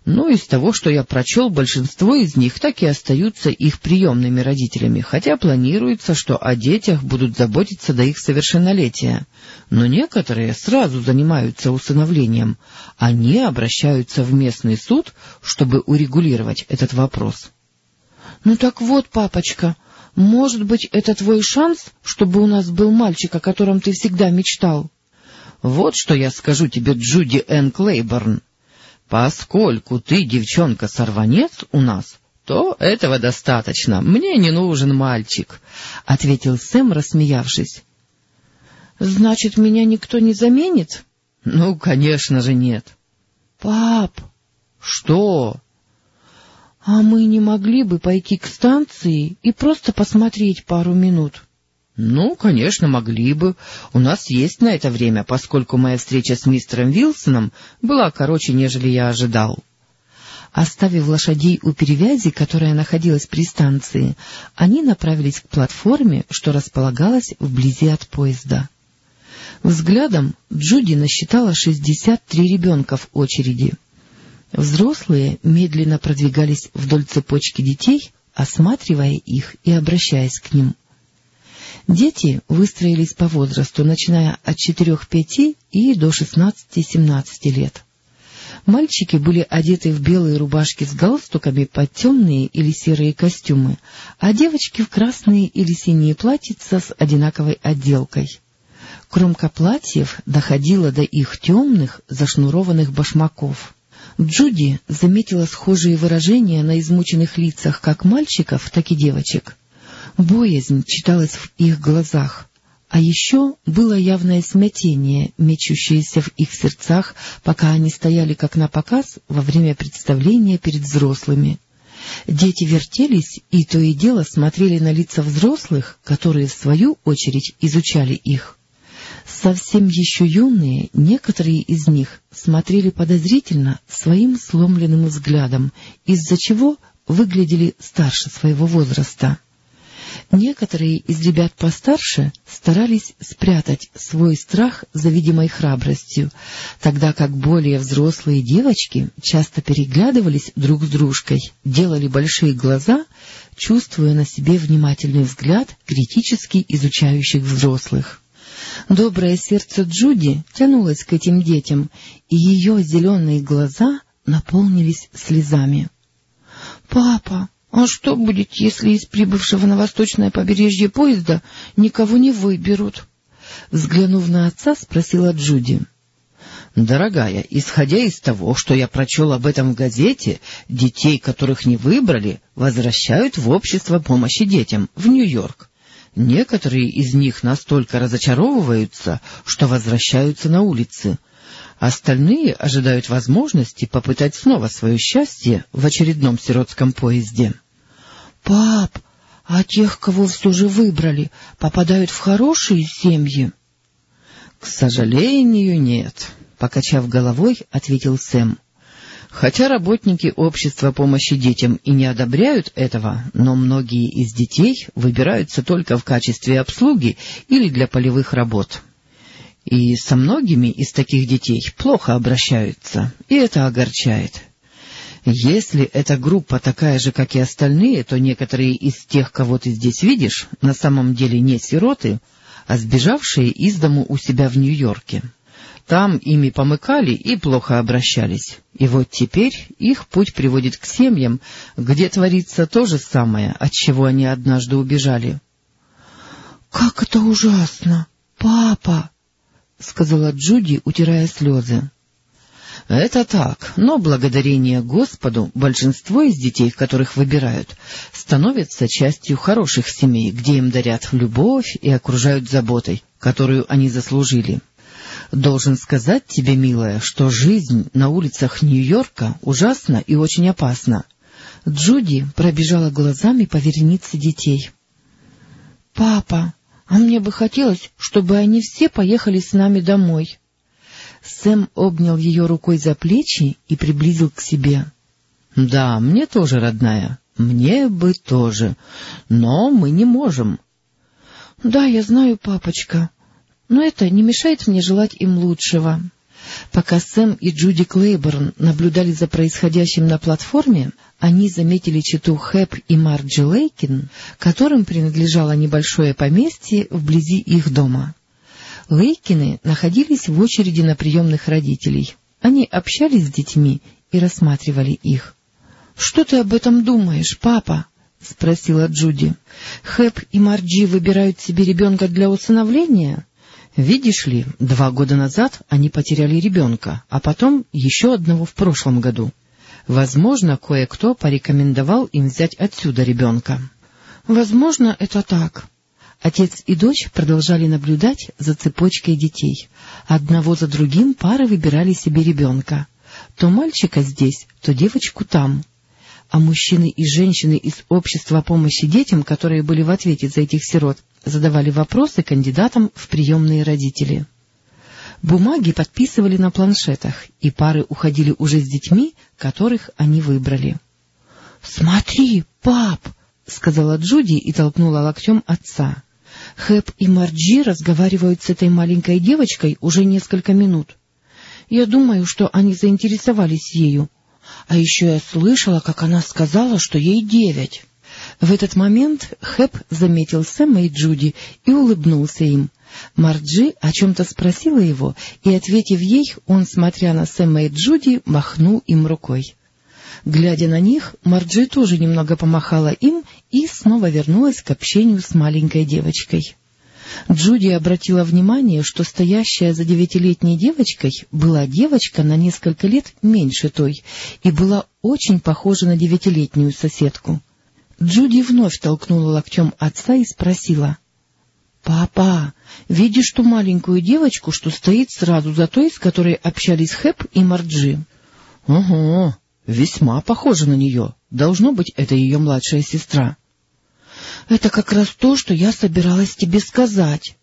Ну, из того, что я прочел, большинство из них так и остаются их приемными родителями, хотя планируется, что о детях будут заботиться до их совершеннолетия. Но некоторые сразу занимаются усыновлением. Они обращаются в местный суд, чтобы урегулировать этот вопрос. — Ну так вот, папочка, может быть, это твой шанс, чтобы у нас был мальчик, о котором ты всегда мечтал? — Вот что я скажу тебе, Джуди Энн Клейборн. Поскольку ты девчонка-сорванец у нас, то этого достаточно. Мне не нужен мальчик, — ответил Сэм, рассмеявшись. — Значит, меня никто не заменит? — Ну, конечно же, нет. — Пап! — Что? — А мы не могли бы пойти к станции и просто посмотреть пару минут? — ну, конечно, могли бы. У нас есть на это время, поскольку моя встреча с мистером Вилсоном была короче, нежели я ожидал. Оставив лошадей у перевязи, которая находилась при станции, они направились к платформе, что располагалась вблизи от поезда. Взглядом Джуди насчитала шестьдесят три ребенка в очереди. Взрослые медленно продвигались вдоль цепочки детей, осматривая их и обращаясь к ним. Дети выстроились по возрасту, начиная от четырех-пяти и до шестнадцати-семнадцати лет. Мальчики были одеты в белые рубашки с галстуками под темные или серые костюмы, а девочки в красные или синие платьица с одинаковой отделкой. Кромка платьев доходила до их темных, зашнурованных башмаков. Джуди заметила схожие выражения на измученных лицах как мальчиков, так и девочек. Боязнь читалась в их глазах, а еще было явное смятение, мечущееся в их сердцах, пока они стояли как на показ во время представления перед взрослыми. Дети вертелись и то и дело смотрели на лица взрослых, которые, в свою очередь, изучали их. Совсем еще юные, некоторые из них смотрели подозрительно своим сломленным взглядом, из-за чего выглядели старше своего возраста. Некоторые из ребят постарше старались спрятать свой страх за видимой храбростью, тогда как более взрослые девочки часто переглядывались друг с дружкой, делали большие глаза, чувствуя на себе внимательный взгляд критически изучающих взрослых. Доброе сердце Джуди тянулось к этим детям, и ее зеленые глаза наполнились слезами. — Папа! А что будет, если из прибывшего на восточное побережье поезда никого не выберут? Взглянув на отца, спросила Джуди. — Дорогая, исходя из того, что я прочел об этом в газете, детей, которых не выбрали, возвращают в общество помощи детям в Нью-Йорк. Некоторые из них настолько разочаровываются, что возвращаются на улицы. Остальные ожидают возможности попытать снова свое счастье в очередном сиротском поезде. — Пап, а тех, кого все же выбрали, попадают в хорошие семьи? — К сожалению, нет, — покачав головой, ответил Сэм. Хотя работники общества помощи детям и не одобряют этого, но многие из детей выбираются только в качестве обслуги или для полевых работ и со многими из таких детей плохо обращаются, и это огорчает. Если эта группа такая же, как и остальные, то некоторые из тех, кого ты здесь видишь, на самом деле не сироты, а сбежавшие из дому у себя в Нью-Йорке. Там ими помыкали и плохо обращались. И вот теперь их путь приводит к семьям, где творится то же самое, от чего они однажды убежали. — Как это ужасно! Папа! — сказала Джуди, утирая слезы. — Это так, но благодарение Господу большинство из детей, которых выбирают, становятся частью хороших семей, где им дарят любовь и окружают заботой, которую они заслужили. Должен сказать тебе, милая, что жизнь на улицах Нью-Йорка ужасна и очень опасна. Джуди пробежала глазами по веренице детей. — Папа, а мне бы хотелось, чтобы они все поехали с нами домой. Сэм обнял ее рукой за плечи и приблизил к себе. — Да, мне тоже, родная, мне бы тоже, но мы не можем. — Да, я знаю, папочка, но это не мешает мне желать им лучшего. Пока Сэм и Джуди Клейборн наблюдали за происходящим на платформе, они заметили читу Хэп и Марджи Лейкин, которым принадлежало небольшое поместье вблизи их дома. Лейкины находились в очереди на приемных родителей. Они общались с детьми и рассматривали их. — Что ты об этом думаешь, папа? — спросила Джуди. — Хэп и Марджи выбирают себе ребенка для усыновления? — Видишь ли, два года назад они потеряли ребенка, а потом еще одного в прошлом году. Возможно, кое-кто порекомендовал им взять отсюда ребенка. — Возможно, это так. Отец и дочь продолжали наблюдать за цепочкой детей. Одного за другим пары выбирали себе ребенка. То мальчика здесь, то девочку там. А мужчины и женщины из общества помощи детям, которые были в ответе за этих сирот, задавали вопросы кандидатам в приемные родители. Бумаги подписывали на планшетах, и пары уходили уже с детьми, которых они выбрали. — Смотри, пап! — сказала Джуди и толкнула локтем отца. Хэп и Марджи разговаривают с этой маленькой девочкой уже несколько минут. Я думаю, что они заинтересовались ею. А еще я слышала, как она сказала, что ей девять. В этот момент Хэп заметил Сэма и Джуди и улыбнулся им. Марджи о чем-то спросила его, и, ответив ей, он, смотря на Сэма и Джуди, махнул им рукой. Глядя на них, Марджи тоже немного помахала им и снова вернулась к общению с маленькой девочкой. Джуди обратила внимание, что стоящая за девятилетней девочкой была девочка на несколько лет меньше той и была очень похожа на девятилетнюю соседку. Джуди вновь толкнула локтем отца и спросила. — Папа, видишь ту маленькую девочку, что стоит сразу за той, с которой общались Хэп и Марджи? — Угу, весьма похожа на нее. Должно быть, это ее младшая сестра. — Это как раз то, что я собиралась тебе сказать.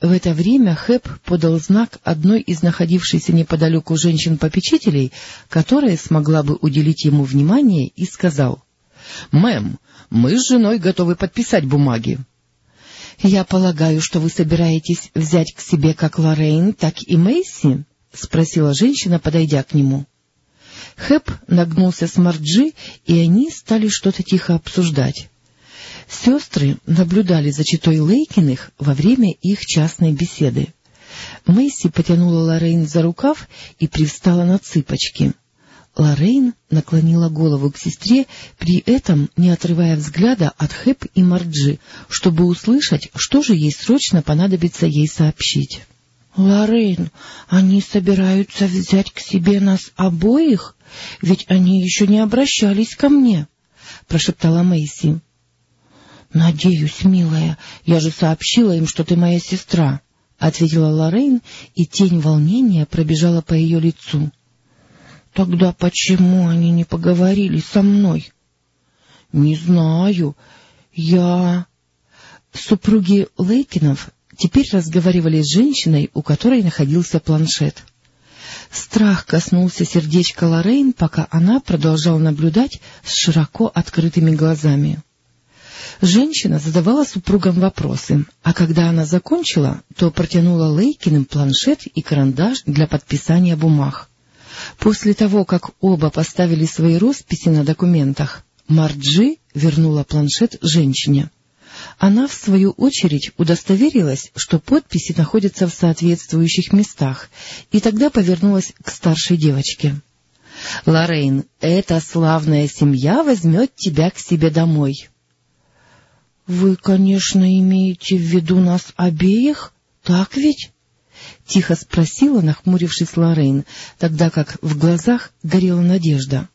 В это время Хэп подал знак одной из находившихся неподалеку женщин-попечителей, которая смогла бы уделить ему внимание, и сказал. — Мэм, мы с женой готовы подписать бумаги. — Я полагаю, что вы собираетесь взять к себе как Лоррейн, так и Мэйси? — спросила женщина, подойдя к нему. Хэп нагнулся с Марджи, и они стали что-то тихо обсуждать. Сестры наблюдали за читой Лейкиных во время их частной беседы. Мэйси потянула Лоррейн за рукав и привстала на цыпочки. Лоррейн наклонила голову к сестре, при этом не отрывая взгляда от Хэп и Марджи, чтобы услышать, что же ей срочно понадобится ей сообщить. — Лоррейн, они собираются взять к себе нас обоих? Ведь они еще не обращались ко мне, — прошептала Мэйси. — Надеюсь, милая, я же сообщила им, что ты моя сестра, — ответила Лоррейн, и тень волнения пробежала по ее лицу. Тогда почему они не поговорили со мной? — Не знаю. Я... Супруги Лейкинов теперь разговаривали с женщиной, у которой находился планшет. Страх коснулся сердечка Лоррейн, пока она продолжала наблюдать с широко открытыми глазами. Женщина задавала супругам вопросы, а когда она закончила, то протянула Лейкиным планшет и карандаш для подписания бумаг. После того, как оба поставили свои росписи на документах, Марджи вернула планшет женщине. Она, в свою очередь, удостоверилась, что подписи находятся в соответствующих местах, и тогда повернулась к старшей девочке. — Лоррейн, эта славная семья возьмет тебя к себе домой. — Вы, конечно, имеете в виду нас обеих, так ведь? — тихо спросила, нахмурившись Лоррейн, тогда как в глазах горела надежда.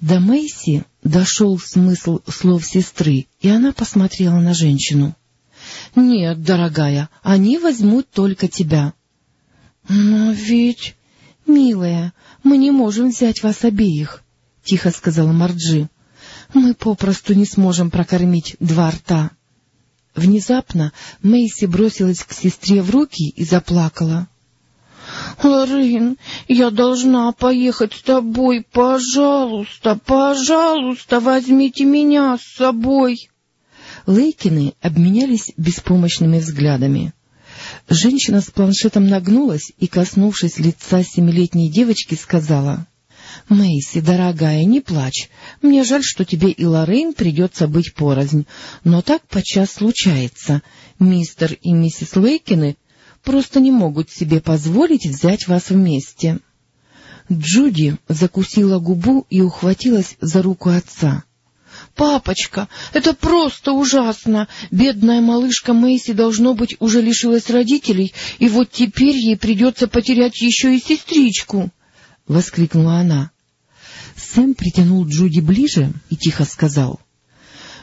До Мэйси дошел смысл слов сестры, и она посмотрела на женщину. — Нет, дорогая, они возьмут только тебя. — Но ведь... — Милая, мы не можем взять вас обеих, — тихо сказала Марджи. — Мы попросту не сможем прокормить два рта. Внезапно Мэйси бросилась к сестре в руки и заплакала. — Лорин, я должна поехать с тобой. Пожалуйста, пожалуйста, возьмите меня с собой. Лейкины обменялись беспомощными взглядами. Женщина с планшетом нагнулась и, коснувшись лица семилетней девочки, сказала... — Мэйси, дорогая, не плачь. Мне жаль, что тебе и Лоррейн придется быть порознь, но так подчас случается. Мистер и миссис Лейкины просто не могут себе позволить взять вас вместе. Джуди закусила губу и ухватилась за руку отца. — Папочка, это просто ужасно! Бедная малышка Мэйси, должно быть, уже лишилась родителей, и вот теперь ей придется потерять еще и сестричку! — воскликнула она. Сэм притянул Джуди ближе и тихо сказал.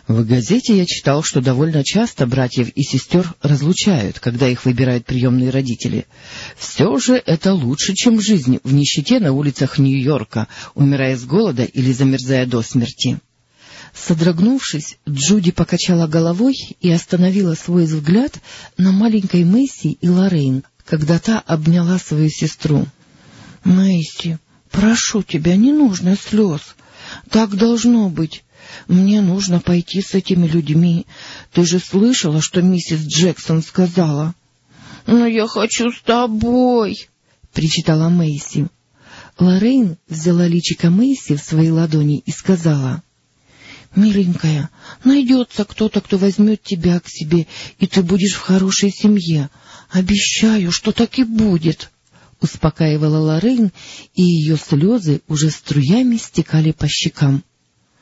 — В газете я читал, что довольно часто братьев и сестер разлучают, когда их выбирают приемные родители. Все же это лучше, чем жизнь в нищете на улицах Нью-Йорка, умирая с голода или замерзая до смерти. Содрогнувшись, Джуди покачала головой и остановила свой взгляд на маленькой Мэйси и Лоррейн, когда та обняла свою сестру. — Мэйси, прошу тебя, не нужно слез. Так должно быть. Мне нужно пойти с этими людьми. Ты же слышала, что миссис Джексон сказала? — Но я хочу с тобой, — причитала Мэйси. Лоррейн взяла личико Мэйси в свои ладони и сказала... — Миленькая, найдется кто-то, кто возьмет тебя к себе, и ты будешь в хорошей семье. Обещаю, что так и будет. — успокаивала Лоррейн, и ее слезы уже струями стекали по щекам.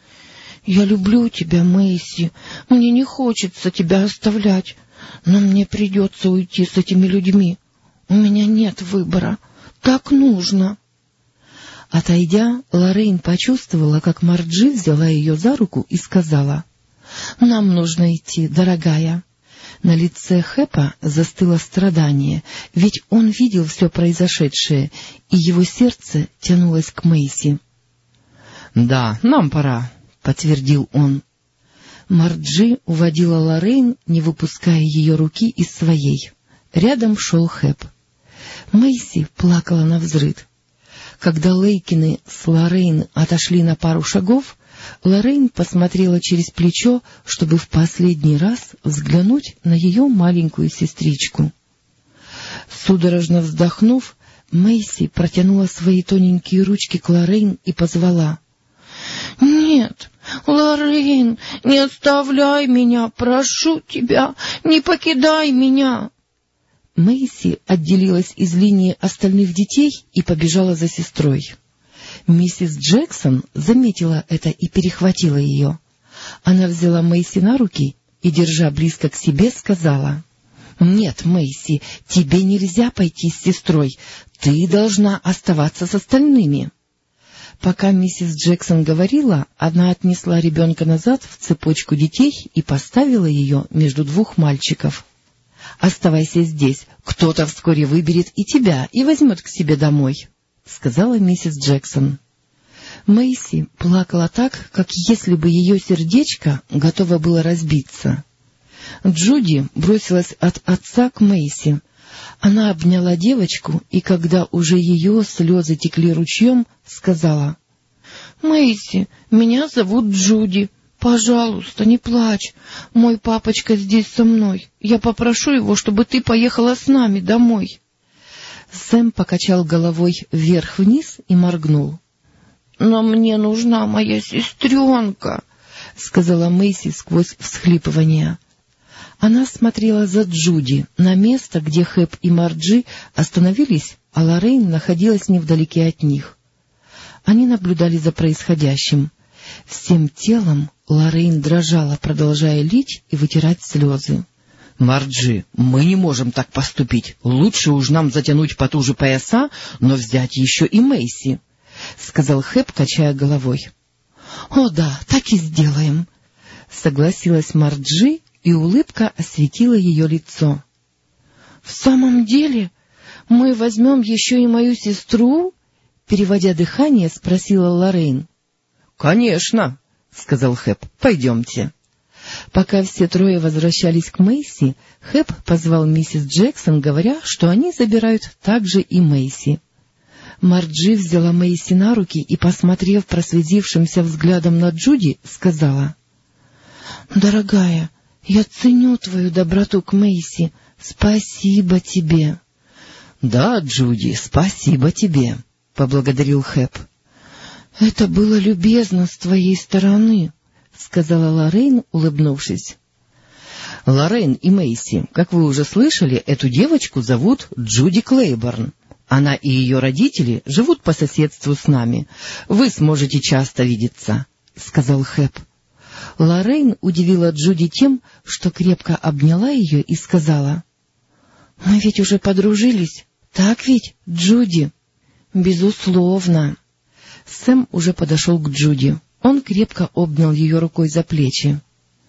— Я люблю тебя, Мэйси. Мне не хочется тебя оставлять, но мне придется уйти с этими людьми. У меня нет выбора. Так нужно. Отойдя, Лоррейн почувствовала, как Марджи взяла ее за руку и сказала, — Нам нужно идти, дорогая. На лице Хэпа застыло страдание, ведь он видел все произошедшее, и его сердце тянулось к Мэйси. — Да, нам пора, — подтвердил он. Марджи уводила Лоррейн, не выпуская ее руки из своей. Рядом шел Хэп. Мэйси плакала на взрыд. Когда Лейкины с Лоррейн отошли на пару шагов, Лоррейн посмотрела через плечо, чтобы в последний раз взглянуть на ее маленькую сестричку. Судорожно вздохнув, Мэйси протянула свои тоненькие ручки к Лоррейн и позвала. — Нет, Лоррейн, не оставляй меня, прошу тебя, не покидай меня! Мэйси отделилась из линии остальных детей и побежала за сестрой. Миссис Джексон заметила это и перехватила ее. Она взяла Мэйси на руки и, держа близко к себе, сказала, — Нет, Мэйси, тебе нельзя пойти с сестрой, ты должна оставаться с остальными. Пока миссис Джексон говорила, она отнесла ребенка назад в цепочку детей и поставила ее между двух мальчиков. Оставайся здесь. Кто-то вскоре выберет и тебя и возьмет к себе домой, — сказала миссис Джексон. Мэйси плакала так, как если бы ее сердечко готово было разбиться. Джуди бросилась от отца к Мэйси. Она обняла девочку, и когда уже ее слезы текли ручьем, сказала, — Мэйси, меня зовут Джуди. Пожалуйста, не плачь. Мой папочка здесь со мной. Я попрошу его, чтобы ты поехала с нами домой. Сэм покачал головой вверх-вниз и моргнул. — Но мне нужна моя сестренка, — сказала Мэйси сквозь всхлипывание. Она смотрела за Джуди, на место, где Хэп и Марджи остановились, а Лоррейн находилась невдалеке от них. Они наблюдали за происходящим — Всем телом Лоррейн дрожала, продолжая лить и вытирать слезы. — Марджи, мы не можем так поступить. Лучше уж нам затянуть потуже пояса, но взять еще и Мэйси, — сказал Хэп, качая головой. — О да, так и сделаем, — согласилась Марджи, и улыбка осветила ее лицо. — В самом деле мы возьмем еще и мою сестру? — переводя дыхание, спросила Лоррейн. — Конечно, — сказал Хэп, — пойдемте. Пока все трое возвращались к Мэйси, Хэп позвал миссис Джексон, говоря, что они забирают также и Мэйси. Марджи взяла Мэйси на руки и, посмотрев просветившимся взглядом на Джуди, сказала, — Дорогая, я ценю твою доброту к Мэйси. Спасибо тебе. — Да, Джуди, спасибо тебе, — поблагодарил Хэп. — Это было любезно с твоей стороны, — сказала Лоррейн, улыбнувшись. — Лоррейн и Мэйси, как вы уже слышали, эту девочку зовут Джуди Клейборн. Она и ее родители живут по соседству с нами. Вы сможете часто видеться, — сказал Хэп. Лоррейн удивила Джуди тем, что крепко обняла ее и сказала. — Мы ведь уже подружились, так ведь, Джуди? — Безусловно. Сэм уже подошел к Джуди. Он крепко обнял ее рукой за плечи.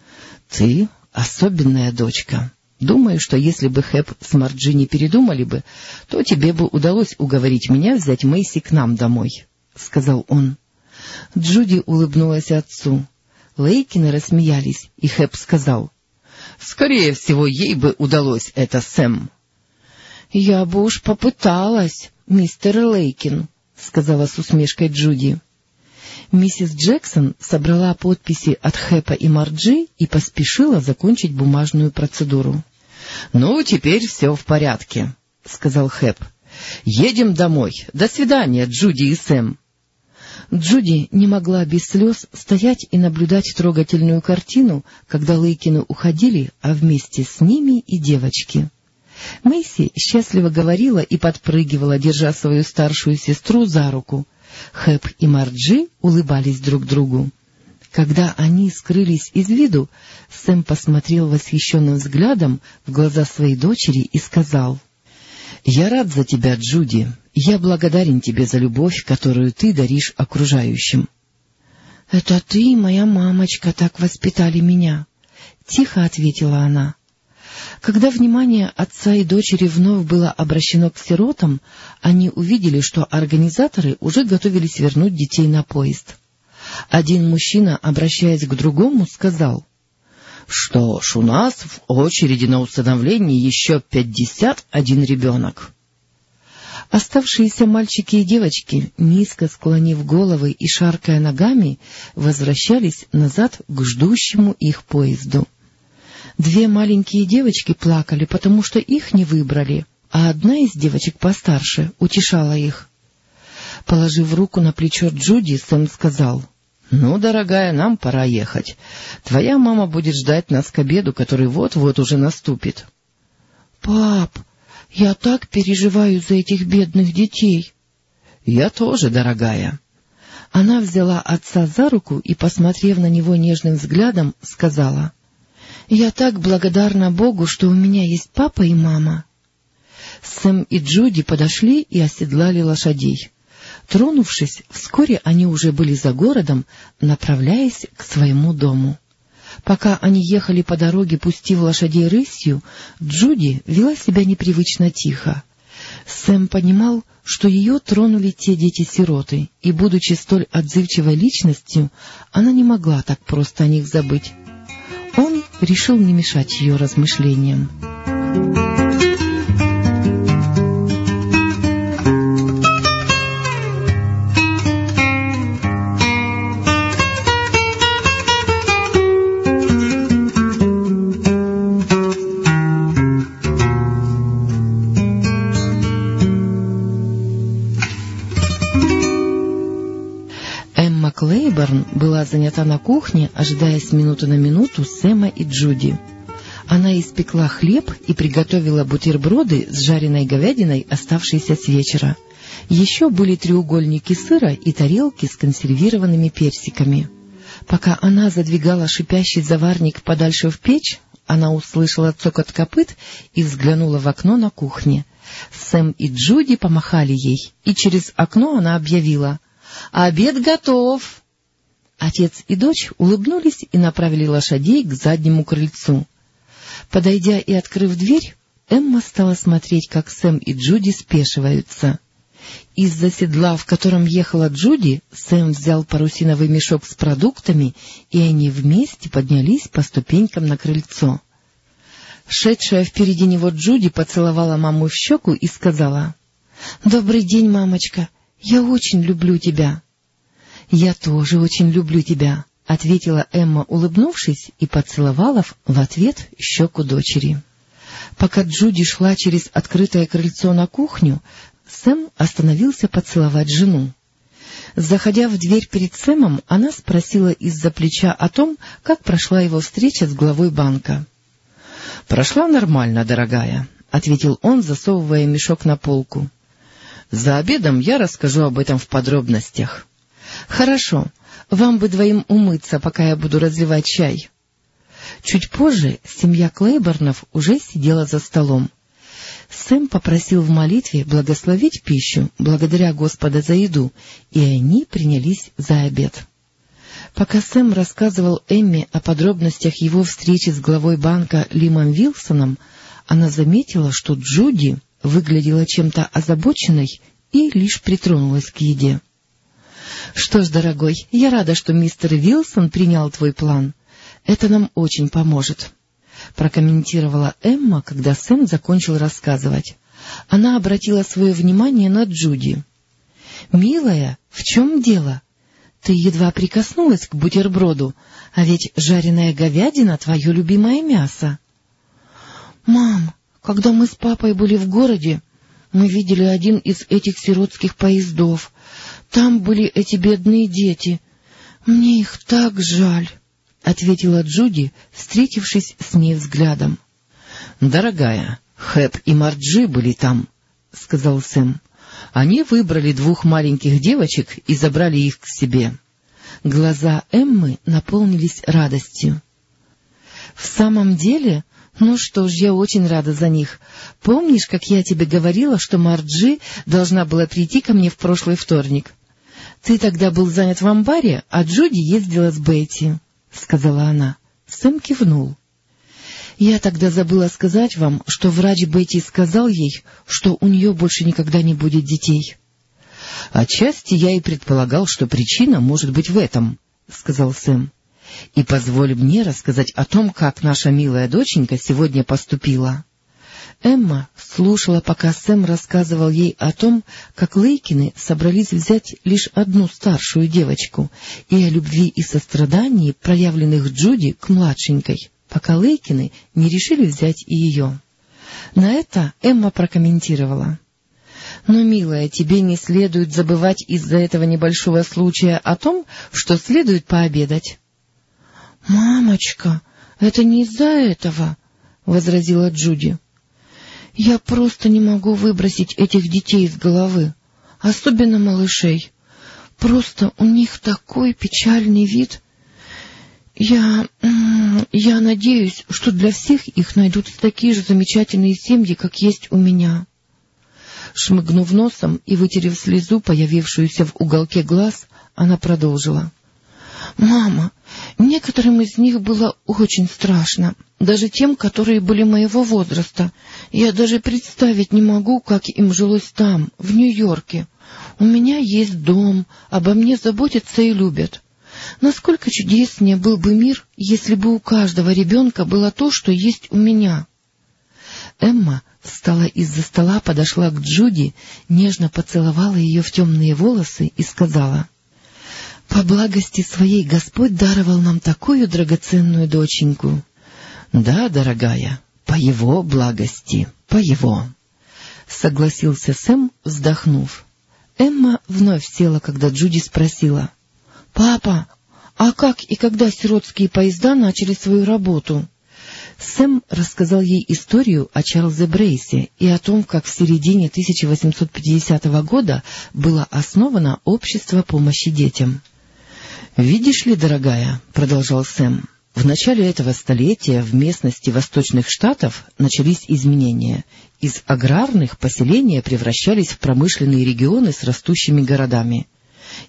— Ты особенная дочка. Думаю, что если бы Хэп с Марджи не передумали бы, то тебе бы удалось уговорить меня взять Мэйси к нам домой, — сказал он. Джуди улыбнулась отцу. Лейкины рассмеялись, и Хэп сказал. — Скорее всего, ей бы удалось это, Сэм. — Я бы уж попыталась, мистер Лейкин, — сказала с усмешкой Джуди. Миссис Джексон собрала подписи от Хэпа и Марджи и поспешила закончить бумажную процедуру. — Ну, теперь все в порядке, — сказал Хэп. — Едем домой. До свидания, Джуди и Сэм. Джуди не могла без слез стоять и наблюдать трогательную картину, когда Лейкины уходили, а вместе с ними и девочки. Мэйси счастливо говорила и подпрыгивала, держа свою старшую сестру за руку. Хэп и Марджи улыбались друг другу. Когда они скрылись из виду, Сэм посмотрел восхищенным взглядом в глаза своей дочери и сказал... — Я рад за тебя, Джуди. Я благодарен тебе за любовь, которую ты даришь окружающим. — Это ты и моя мамочка так воспитали меня, — тихо ответила она. Когда внимание отца и дочери вновь было обращено к сиротам, они увидели, что организаторы уже готовились вернуть детей на поезд. Один мужчина, обращаясь к другому, сказал, — Что ж, у нас в очереди на усыновление еще пятьдесят один ребенок. Оставшиеся мальчики и девочки, низко склонив головы и шаркая ногами, возвращались назад к ждущему их поезду. Две маленькие девочки плакали, потому что их не выбрали, а одна из девочек постарше утешала их. Положив руку на плечо Джуди, Сэм сказал, — Ну, дорогая, нам пора ехать. Твоя мама будет ждать нас к обеду, который вот-вот уже наступит. — Пап, я так переживаю за этих бедных детей. — Я тоже, дорогая. Она взяла отца за руку и, посмотрев на него нежным взглядом, сказала — я так благодарна Богу, что у меня есть папа и мама. Сэм и Джуди подошли и оседлали лошадей. Тронувшись, вскоре они уже были за городом, направляясь к своему дому. Пока они ехали по дороге, пустив лошадей рысью, Джуди вела себя непривычно тихо. Сэм понимал, что ее тронули те дети-сироты, и, будучи столь отзывчивой личностью, она не могла так просто о них забыть. Он решил не мешать ее размышлениям. Была занята на кухне, ожидая с минуты на минуту Сэма и Джуди. Она испекла хлеб и приготовила бутерброды с жареной говядиной, оставшейся с вечера. Еще были треугольники сыра и тарелки с консервированными персиками. Пока она задвигала шипящий заварник подальше в печь, она услышала цокот копыт и взглянула в окно на кухне. Сэм и Джуди помахали ей, и через окно она объявила «Обед готов!». Отец и дочь улыбнулись и направили лошадей к заднему крыльцу. Подойдя и открыв дверь, Эмма стала смотреть, как Сэм и Джуди спешиваются. Из-за седла, в котором ехала Джуди, Сэм взял парусиновый мешок с продуктами, и они вместе поднялись по ступенькам на крыльцо. Шедшая впереди него Джуди поцеловала маму в щеку и сказала, — Добрый день, мамочка, я очень люблю тебя. — Я тоже очень люблю тебя, — ответила Эмма, улыбнувшись, и поцеловала в ответ щеку дочери. Пока Джуди шла через открытое крыльцо на кухню, Сэм остановился поцеловать жену. Заходя в дверь перед Сэмом, она спросила из-за плеча о том, как прошла его встреча с главой банка. — Прошла нормально, дорогая, — ответил он, засовывая мешок на полку. — За обедом я расскажу об этом в подробностях. — Хорошо. Вам бы двоим умыться, пока я буду разливать чай. Чуть позже семья Клейборнов уже сидела за столом. Сэм попросил в молитве благословить пищу, благодаря Господа за еду, и они принялись за обед. Пока Сэм рассказывал Эмме о подробностях его встречи с главой банка Лимом Вилсоном, она заметила, что Джуди выглядела чем-то озабоченной и лишь притронулась к еде. — Что ж, дорогой, я рада, что мистер Вилсон принял твой план. Это нам очень поможет. — прокомментировала Эмма, когда Сэм закончил рассказывать. Она обратила свое внимание на Джуди. — Милая, в чем дело? Ты едва прикоснулась к бутерброду, а ведь жареная говядина — твое любимое мясо. — Мам, когда мы с папой были в городе, мы видели один из этих сиротских поездов. Там были эти бедные дети. Мне их так жаль. — ответила Джуди, встретившись с ней взглядом. — Дорогая, Хэп и Марджи были там, — сказал Сэм. Они выбрали двух маленьких девочек и забрали их к себе. Глаза Эммы наполнились радостью. — В самом деле? Ну что ж, я очень рада за них. Помнишь, как я тебе говорила, что Марджи должна была прийти ко мне в прошлый вторник? Ты тогда был занят в амбаре, а Джуди ездила с Бетти. — сказала она. Сэм кивнул. — Я тогда забыла сказать вам, что врач Бетти сказал ей, что у нее больше никогда не будет детей. — Отчасти я и предполагал, что причина может быть в этом, — сказал Сэм. — И позволь мне рассказать о том, как наша милая доченька сегодня поступила. Эмма слушала, пока Сэм рассказывал ей о том, как Лейкины собрались взять лишь одну старшую девочку, и о любви и сострадании, проявленных Джуди к младшенькой, пока Лейкины не решили взять и ее. На это Эмма прокомментировала. — Но, милая, тебе не следует забывать из-за этого небольшого случая о том, что следует пообедать. — Мамочка, это не из-за этого, — возразила Джуди. Я просто не могу выбросить этих детей из головы, особенно малышей. Просто у них такой печальный вид. Я... я надеюсь, что для всех их найдутся такие же замечательные семьи, как есть у меня. Шмыгнув носом и вытерев слезу, появившуюся в уголке глаз, она продолжила. — Мама, некоторым из них было очень страшно, даже тем, которые были моего возраста. Я даже представить не могу, как им жилось там, в Нью-Йорке. У меня есть дом, обо мне заботятся и любят. Насколько чудеснее был бы мир, если бы у каждого ребенка было то, что есть у меня. Эмма встала из-за стола, подошла к Джуди, нежно поцеловала ее в темные волосы и сказала, — По благости своей Господь даровал нам такую драгоценную доченьку. — Да, дорогая, по его благости, по его. Согласился Сэм, вздохнув. Эмма вновь села, когда Джуди спросила. — Папа, а как и когда сиротские поезда начали свою работу? Сэм рассказал ей историю о Чарльзе Брейсе и о том, как в середине 1850 года было основано Общество помощи детям. — Видишь ли, дорогая, — продолжал Сэм, — в начале этого столетия в местности восточных штатов начались изменения. Из аграрных поселения превращались в промышленные регионы с растущими городами.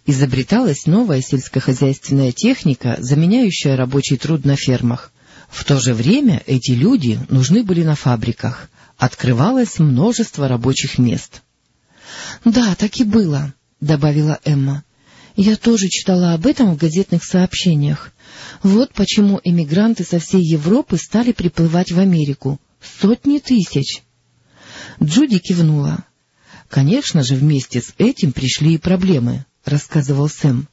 Изобреталась новая сельскохозяйственная техника, заменяющая рабочий труд на фермах. В то же время эти люди нужны были на фабриках. Открывалось множество рабочих мест. — Да, так и было, — добавила Эмма. — Я тоже читала об этом в газетных сообщениях. Вот почему эмигранты со всей Европы стали приплывать в Америку. Сотни тысяч. Джуди кивнула. — Конечно же, вместе с этим пришли и проблемы, — рассказывал Сэм.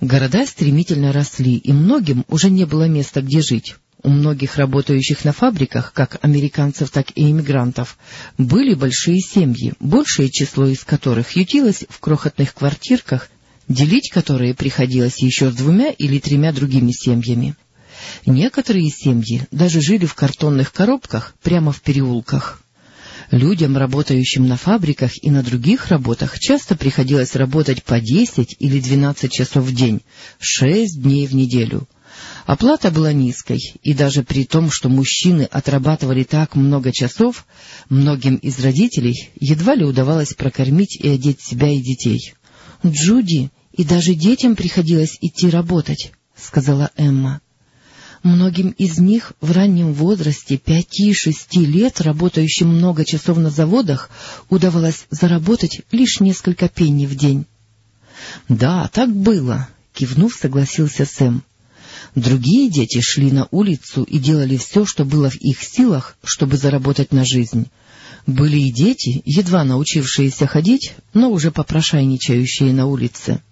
Города стремительно росли, и многим уже не было места, где жить. У многих работающих на фабриках, как американцев, так и иммигрантов, были большие семьи, большее число из которых ютилось в крохотных квартирках, делить которые приходилось еще с двумя или тремя другими семьями. Некоторые семьи даже жили в картонных коробках прямо в переулках. Людям, работающим на фабриках и на других работах, часто приходилось работать по десять или двенадцать часов в день, шесть дней в неделю. Оплата была низкой, и даже при том, что мужчины отрабатывали так много часов, многим из родителей едва ли удавалось прокормить и одеть себя и детей. — Джуди, и даже детям приходилось идти работать, — сказала Эмма. Многим из них в раннем возрасте, пяти-шести лет, работающим много часов на заводах, удавалось заработать лишь несколько пенни в день. — Да, так было, — кивнув, согласился Сэм. Другие дети шли на улицу и делали все, что было в их силах, чтобы заработать на жизнь. Были и дети, едва научившиеся ходить, но уже попрошайничающие на улице.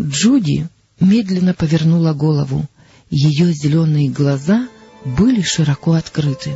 Джуди медленно повернула голову. Ее зеленые глаза были широко открыты.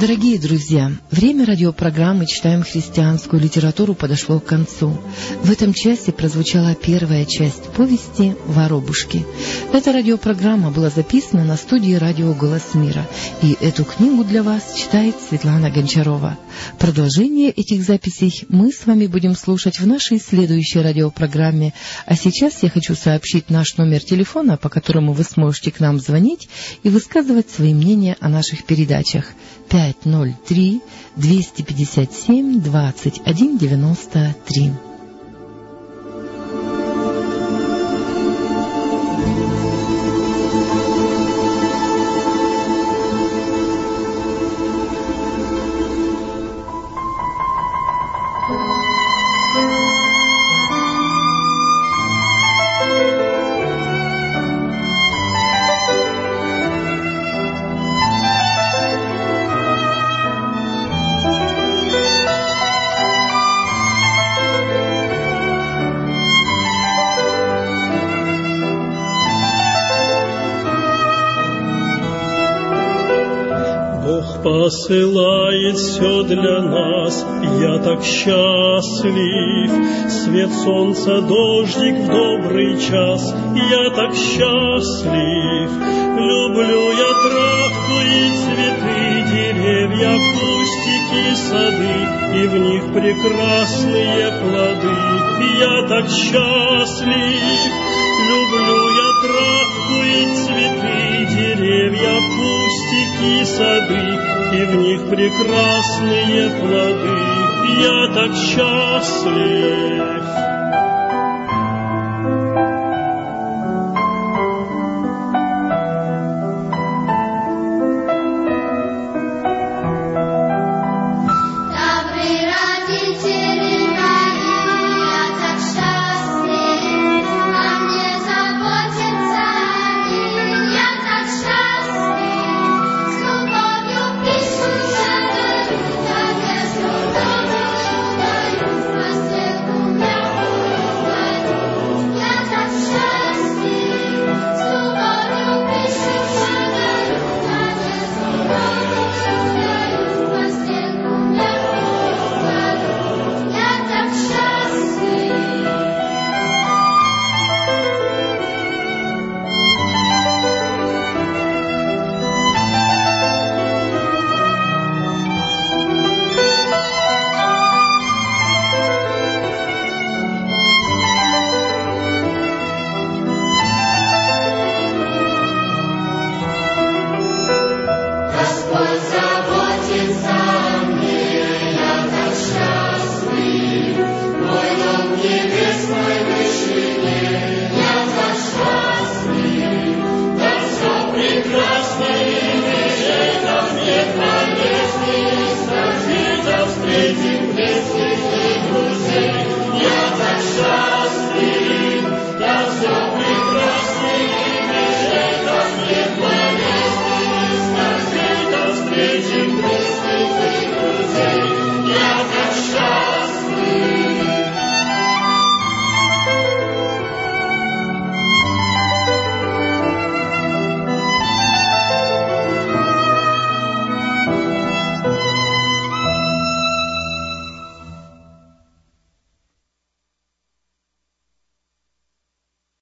Дорогие друзья, время радиопрограммы «Читаем христианскую литературу» подошло к концу. В этом часе прозвучала первая часть повести «Воробушки». Эта радиопрограмма была записана на студии радио «Голос мира», и эту книгу для вас читает Светлана Гончарова. Продолжение этих записей мы с вами будем слушать в нашей следующей радиопрограмме. А сейчас я хочу сообщить наш номер телефона, по которому вы сможете к нам звонить и высказывать свои мнения о наших передачах. 503 257 2193. Посылает все для нас, я так счастлив. Свет солнца, дождик в добрый час, я так счастлив. Люблю я травку и цветы, деревья, кустики, сады, и в них прекрасные плоды. Я так счастлив, люблю я травку и цветы, деревья, кустики, сады, и в них прекрасные плоды. Я так счастлив.